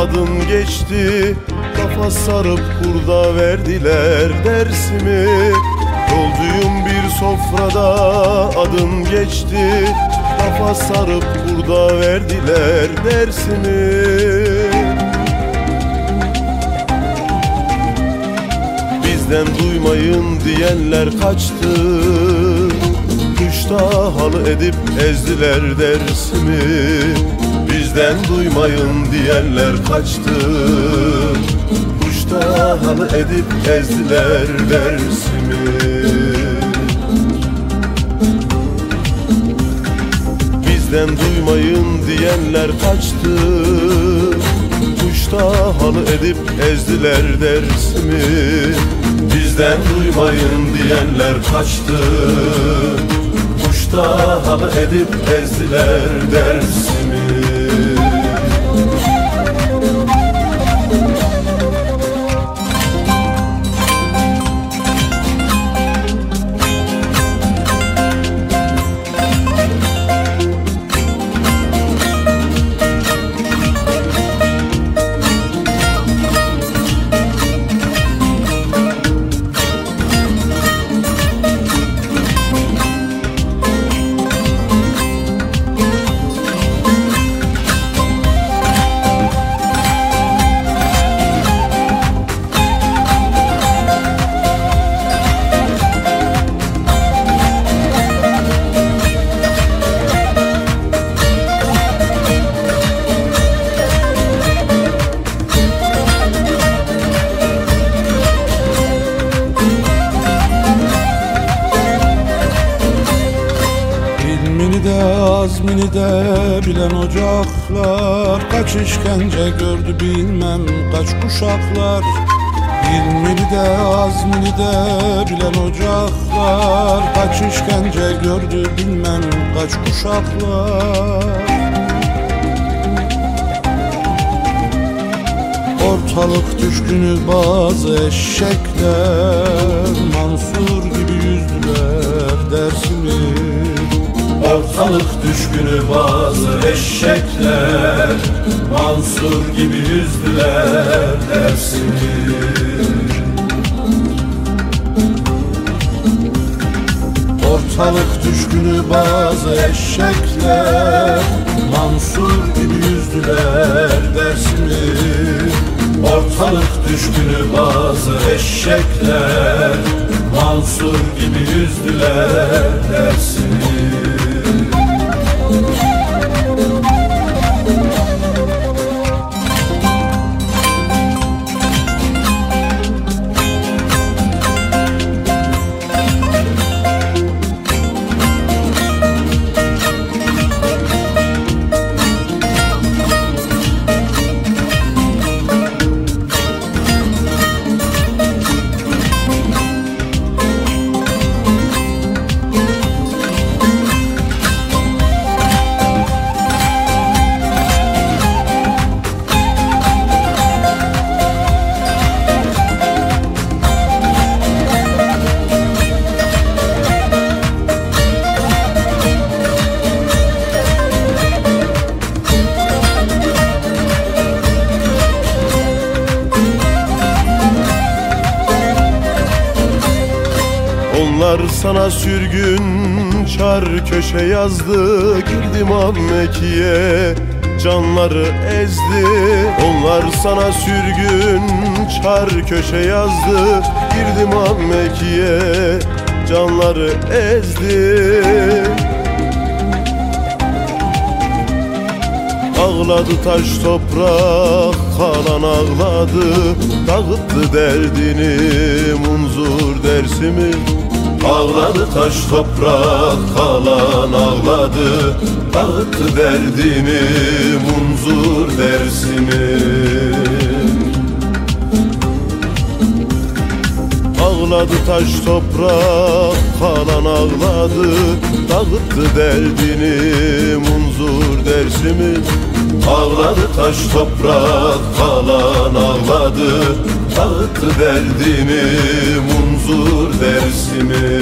adın geçti. Kafa sarıp kurda verdiler dersimi. Yolcuyum bir sofrada adın geçti. Kafa sarıp kurda verdiler dersimi. Bizden duymayın diyenler kaçtı. Kuşta halı edip ezdiler dersimi Bizden duymayın diyenler kaçtı. Kuşta halı edip ezdiler dersimi. Bizden duymayın diyenler kaçtı. Kuşta halı edip ezdiler dersimi. Bizden duymayın diyenler kaçtı. Kuşta halı edip ezdiler dersimi azmini de bilen ocaklar Kaç işkence gördü bilmem kaç kuşaklar. İlmini de azmini de bilen ocaklar Kaç işkence gördü bilmem kaç kuşaklar. Ortalık düşkünü bazı eşekler Mansur gibi yüzdüler dersimi Ortalık düşkünü bazı eşekler Mansur gibi yüzdüler dersimi Ortalık düşkünü bazı eşekler Mansur gibi yüzdüler dersimi Ortalık düşkünü bazı eşekler Mansur gibi yüzdüler dersini Onlar sana sürgün çar köşe yazdı Girdim Ammekiye canları ezdi. Onlar sana sürgün çar köşe yazdı Girdim Ammekiye canları ezdi. Ağladı taş toprak kalan ağladı. Dağıttı derdini munzur dersimi Ağladı taş toprak kalan ağladı Dağıttı derdini munzur dersimi Ağladı taş toprak kalan ağladı Dağıttı derdini munzur dersimi. Ağladı taş toprak kalan ağladı Dağıttı derdini munzur dersimi Amen.